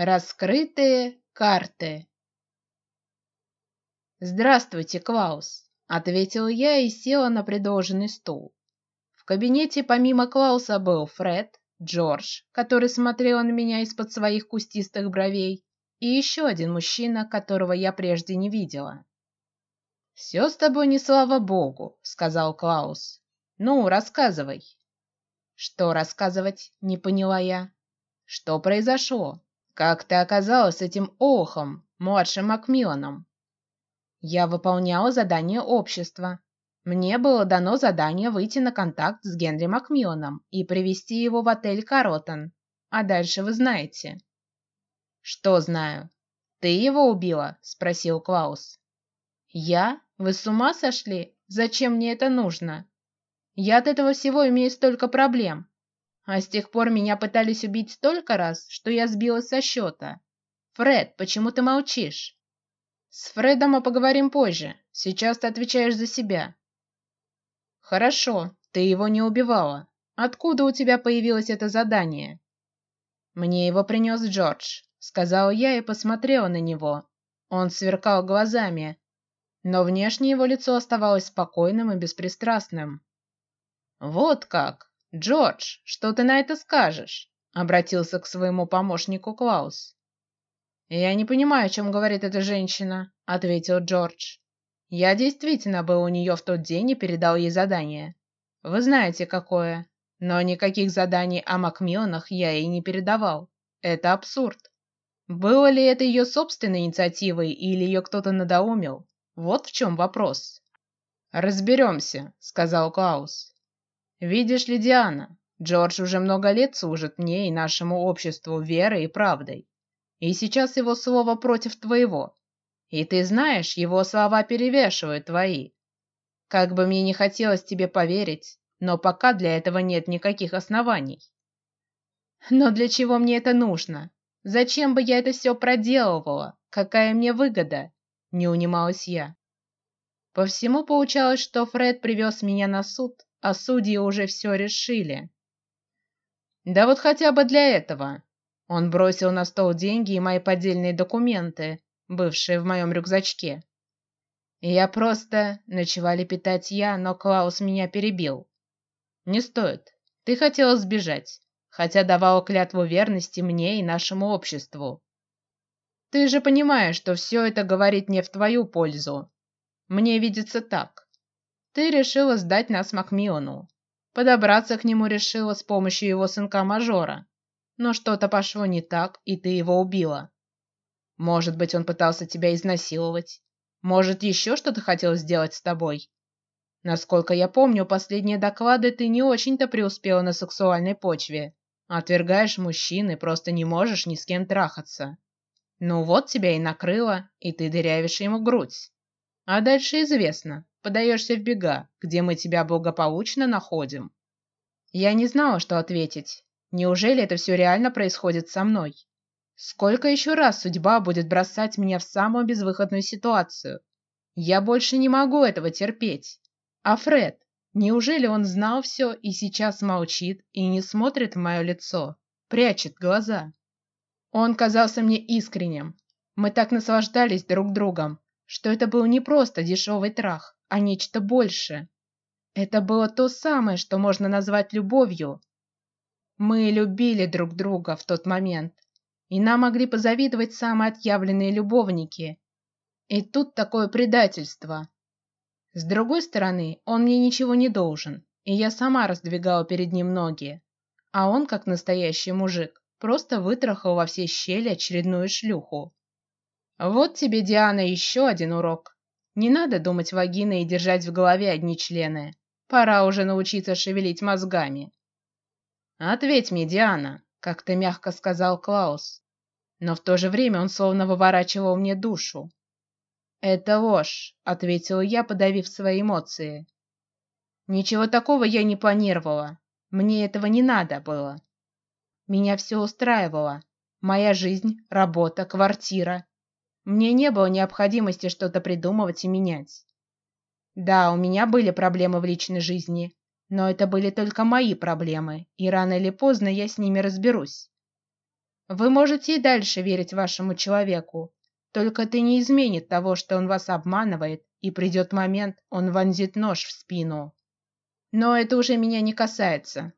Раскрытые карты. Здравствуйте, Клаус, ответила я и села на предложенный стул. В кабинете помимо Клауса был Фред, Джордж, который смотрел на меня из-под своих кустистых бровей, и еще один мужчина, которого я прежде не видела. Все с тобой не слава богу, сказал Клаус. Ну, рассказывай. Что рассказывать? Не поняла я. Что произошло? Как ты оказалась этим охом, младшим Макмилланом? Я выполняла задание общества. Мне было дано задание выйти на контакт с Генри Макмилланом и привести его в отель Каротон. А дальше вы знаете. Что знаю? Ты его убила? – спросил Клаус. Я? Вы с ума сошли? Зачем мне это нужно? Я от этого всего имею столько проблем. А с тех пор меня пытались убить столько раз, что я сбилась со счета. Фред, почему ты молчишь? С Фредом мы поговорим позже. Сейчас ты отвечаешь за себя. Хорошо, ты его не убивала. Откуда у тебя появилось это задание? Мне его принес Джордж, сказал я и посмотрела на него. Он сверкал глазами, но внешне его лицо оставалось спокойным и беспристрастным. Вот как. Джордж, что ты на это скажешь? Обратился к своему помощнику Клаус. Я не понимаю, о чем говорит эта женщина, ответил Джордж. Я действительно был у нее в тот день и передал ей задание. Вы знаете какое, но никаких заданий о Макмилланах я ей не передавал. Это абсурд. Было ли это ее собственной инициативой или ее кто-то надоумил? Вот в чем вопрос. Разберемся, сказал Клаус. Видишь ли, Диана, Джордж уже много лет служит мне и нашему обществу верой и правдой, и сейчас его слово против твоего, и ты знаешь, его слова перевешивают твои. Как бы мне не хотелось тебе поверить, но пока для этого нет никаких оснований. Но для чего мне это нужно? Зачем бы я это все проделывала? Какая мне выгода? Не унималась я. По всему получалось, что Фред привез меня на суд, а судьи уже все решили. Да вот хотя бы для этого. Он бросил на стол деньги и мои поддельные документы, бывшие в моем рюкзачке. Я просто начала питать я, но Клаус меня перебил. Не стоит. Ты хотела сбежать, хотя давала клятву верности мне и нашему обществу. Ты же понимаешь, что все это говорит не в твою пользу. Мне видится так. Ты решила сдать нас Макмиллану. Подобраться к нему решила с помощью его сынка мажора. Но что-то пошло не так, и ты его убила. Может быть, он пытался тебя изнасиловать. Может, еще что-то хотел сделать с тобой. Насколько я помню, последние доклады ты не очень-то преуспела на сексуальной почве. Отвергаешь мужчин и просто не можешь ни с кем трахаться. Ну вот тебя и накрыло, и ты дырявишь ему грудь. А дальше известно, подаешься в бега, где мы тебя благополучно находим. Я не знала, что ответить. Неужели это все реально происходит со мной? Сколько еще раз судьба будет бросать меня в самую безвыходную ситуацию? Я больше не могу этого терпеть. А Фред, неужели он знал все и сейчас молчит и не смотрит в мое лицо, прячет глаза? Он казался мне искренним. Мы так наслаждались друг другом, что это был не просто дешевый трах, а нечто большее. Это было то самое, что можно назвать любовью. Мы любили друг друга в тот момент, и нам могли позавидовать самые отъявленные любовники. И тут такое предательство. С другой стороны, он мне ничего не должен, и я сама раздвигала перед ним ноги, а он, как настоящий мужик, просто вытрахал во все щели очередную шлюху. Вот тебе, Диана, еще один урок. Не надо думать вагиной и держать в голове одни члены. Пора уже научиться шевелить мозгами. Ответь мне, Диана, как-то мягко сказал Клаус, но в то же время он словно выворачивал мне душу. Это ложь, ответила я, подавив свои эмоции. Ничего такого я не планировала. Мне этого не надо было. Меня все устраивало: моя жизнь, работа, квартира, мне не было необходимости что-то придумывать и менять. Да, у меня были проблемы в личной жизни, но это были только мои проблемы, и рано или поздно я с ними разберусь. Вы можете и дальше верить вашему человеку, только это не изменит того, что он вас обманывает, и придет момент, он вонзит нож в спину. Но это уже меня не касается.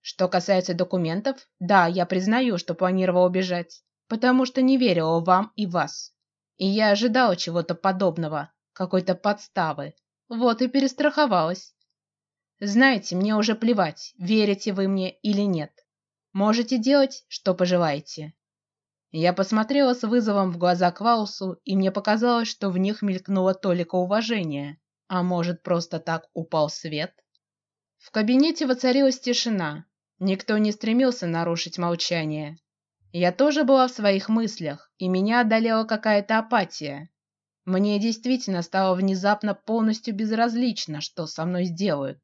Что касается документов, да, я признаю, что планировал убежать, потому что не верил вам и вас, и я ожидала чего-то подобного, какой-то подставы. Вот и перестраховалась. Знаете, мне уже плевать, верите вы мне или нет. Можете делать, что пожелаете. Я посмотрела с вызовом в глаза Клаусу, и мне показалось, что в них мелькнуло толика уважения. А может, просто так упал свет? В кабинете воцарилась тишина. Никто не стремился нарушить молчание. Я тоже была в своих мыслях, и меня одолела какая-то апатия. Мне действительно стало внезапно полностью безразлично, что со мной сделают.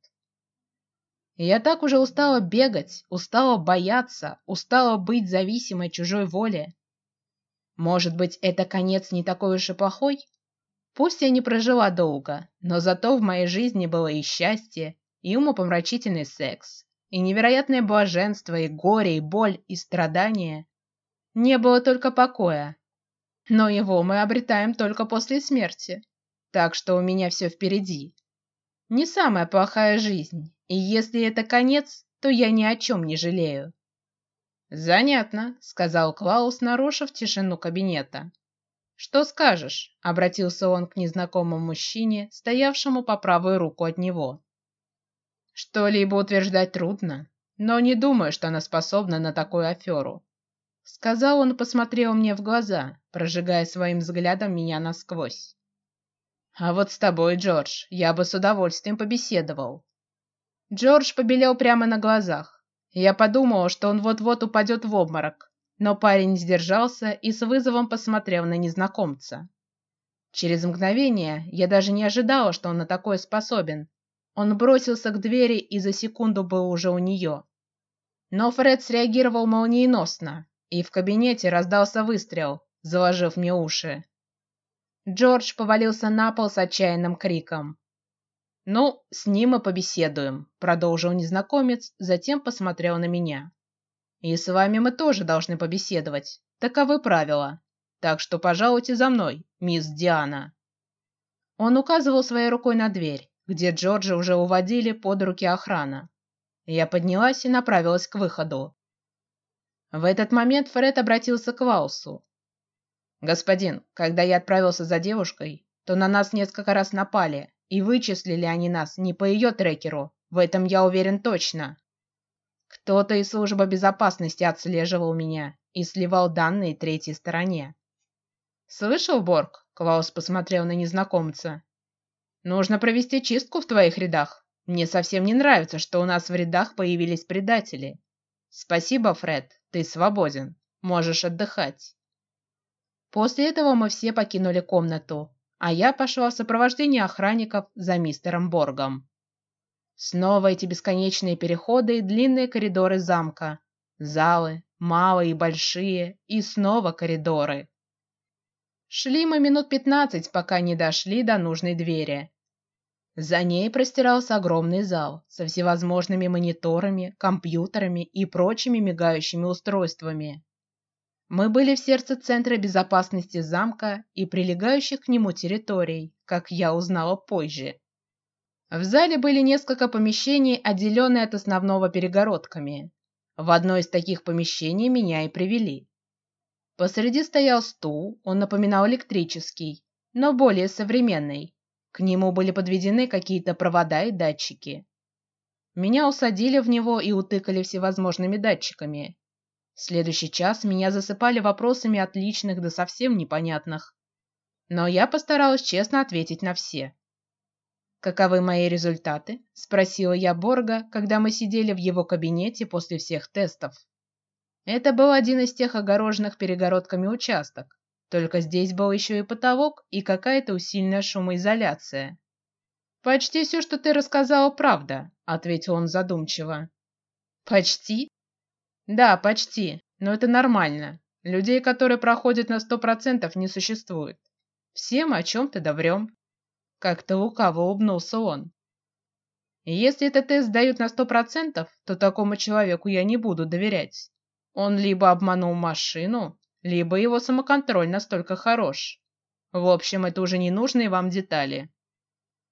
Я так уже устала бегать, устала бояться, устала быть зависимой чужой воле. Может быть, это конец не такой уж и плохой? Пусть я не прожила долго, но зато в моей жизни было и счастье, и умопомрачительный секс, и невероятное блаженство, и горе, и боль, и страдания. Не было только покоя, но его мы обретаем только после смерти, так что у меня все впереди. Не самая плохая жизнь, и если это конец, то я ни о чем не жалею. Занятно, сказал Клаус, нарушив тишину кабинета. Что скажешь? обратился он к незнакомому мужчине, стоявшему по правую руку от него. Что-либо утверждать трудно, но не думаю, что она способна на такую аферу. Сказал он, посмотрел мне в глаза, прожигая своим взглядом меня насквозь. А вот с тобой, Джордж, я бы с удовольствием побеседовал. Джордж побелел прямо на глазах. Я подумала, что он вот-вот упадет в обморок, но парень сдержался и с вызовом посмотрел на незнакомца. Через мгновение я даже не ожидала, что он на такое способен. Он бросился к двери и за секунду был уже у нее. Но Фред среагировал молниеносно, и в кабинете раздался выстрел, заложив мне уши. Джордж повалился на пол с отчаянным криком. Ну, с ним мы побеседуем, продолжил незнакомец, затем посмотрел на меня. И с вами мы тоже должны побеседовать. Таковы правила. Так что пожалуйте за мной, мисс Диана. Он указывал своей рукой на дверь, где Джорджа уже уводили под руки охрана. Я поднялась и направилась к выходу. В этот момент Фред обратился к Ваусу. Господин, когда я отправился за девушкой, то на нас несколько раз напали, и вычислили они нас не по ее трекеру, в этом я уверен точно. Кто-то из службы безопасности отслеживал меня и сливал данные третьей стороне. Слышал, Борг? Клаус посмотрел на незнакомца. Нужно провести чистку в твоих рядах. Мне совсем не нравится, что у нас в рядах появились предатели. Спасибо, Фред, ты свободен, можешь отдыхать. После этого мы все покинули комнату, а я пошла в сопровождении охранников за мистером Боргом. Снова эти бесконечные переходы и длинные коридоры замка, залы, малые и большие, и снова коридоры. Шли мы минут пятнадцать, пока не дошли до нужной двери. За ней простирался огромный зал со всевозможными мониторами, компьютерами и прочими мигающими устройствами. Мы были в сердце центра безопасности замка и прилегающих к нему территорий, как я узнала позже. В зале были несколько помещений, отделенные от основного перегородками. В одно из таких помещений меня и привели. Посреди стоял стул, он напоминал электрический, но более современный. К нему были подведены какие-то провода и датчики. Меня усадили в него и утыкали всевозможными датчиками, следующий час меня засыпали вопросами от личных до совсем непонятных, но я постаралась честно ответить на все. Каковы мои результаты? – спросила я Борга, когда мы сидели в его кабинете после всех тестов. Это был один из тех огороженных перегородками участок, только здесь был еще и потолок и какая-то усиленная шумоизоляция. Почти все, что ты рассказала, правда, ответил он задумчиво. Почти? Да, почти, но это нормально. Людей, которые проходят на сто процентов, не существует. Все мы о чем-то доврем. Как-то лукаво улыбнулся он. Если этот тест дают на сто процентов, то такому человеку я не буду доверять. Он либо обманул машину, либо его самоконтроль настолько хорош. В общем, это уже не нужные вам детали.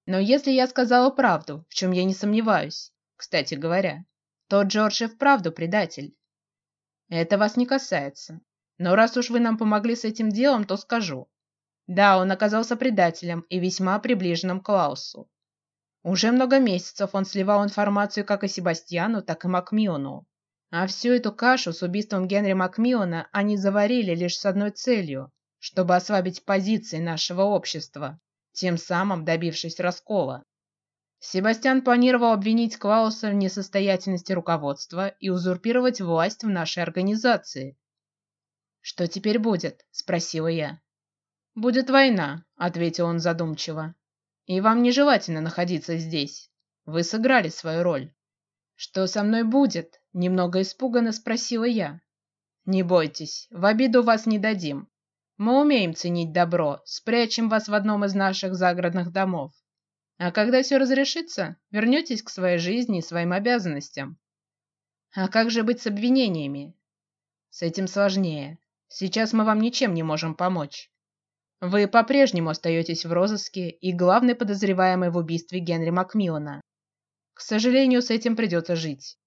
Но если я сказала правду, в чем я не сомневаюсь, кстати говоря, то Джордж и вправду предатель. Это вас не касается. Но раз уж вы нам помогли с этим делом, то скажу. Да, он оказался предателем и весьма приближенным к Клаусу. Уже много месяцев он сливал информацию как о Себастьяну, так и Макмиону. А всю эту кашу с убийством Генри Макмиона они заварили лишь с одной целью, чтобы ослабить позиции нашего общества, тем самым добившись раскола. Себастьян планировал обвинить Клауса в несостоятельности руководства и узурпировать власть в нашей организации. Что теперь будет? – спросила я. Будет война, ответил он задумчиво. И вам нежелательно находиться здесь. Вы сыграли свою роль. Что со мной будет? Немного испуганно спросила я. Не бойтесь, в обиду вас не дадим. Мы умеем ценить добро, спрячем вас в одном из наших загородных домов. А когда все разрешится, вернетесь к своей жизни и своим обязанностям. А как же быть с обвинениями? С этим сложнее. Сейчас мы вам ничем не можем помочь. Вы по-прежнему остаетесь в розыске и главный подозреваемый в убийстве Генри Макмиллана. К сожалению, с этим придется жить.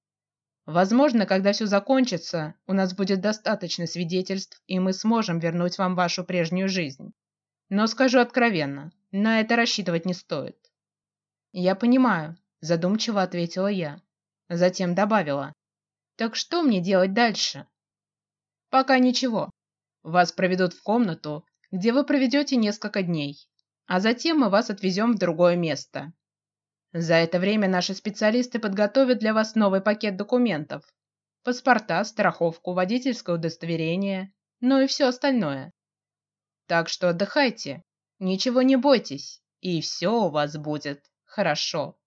Возможно, когда все закончится, у нас будет достаточно свидетельств, и мы сможем вернуть вам вашу прежнюю жизнь. Но скажу откровенно, на это рассчитывать не стоит. Я понимаю, задумчиво ответила я. Затем добавила: так что мне делать дальше? Пока ничего. Вас проведут в комнату, где вы проведете несколько дней, а затем мы вас отвезем в другое место. За это время наши специалисты подготовят для вас новый пакет документов: паспорта, страховку, водительское удостоверение, ну и все остальное. Так что отдыхайте, ничего не бойтесь, и все у вас будет хорошо.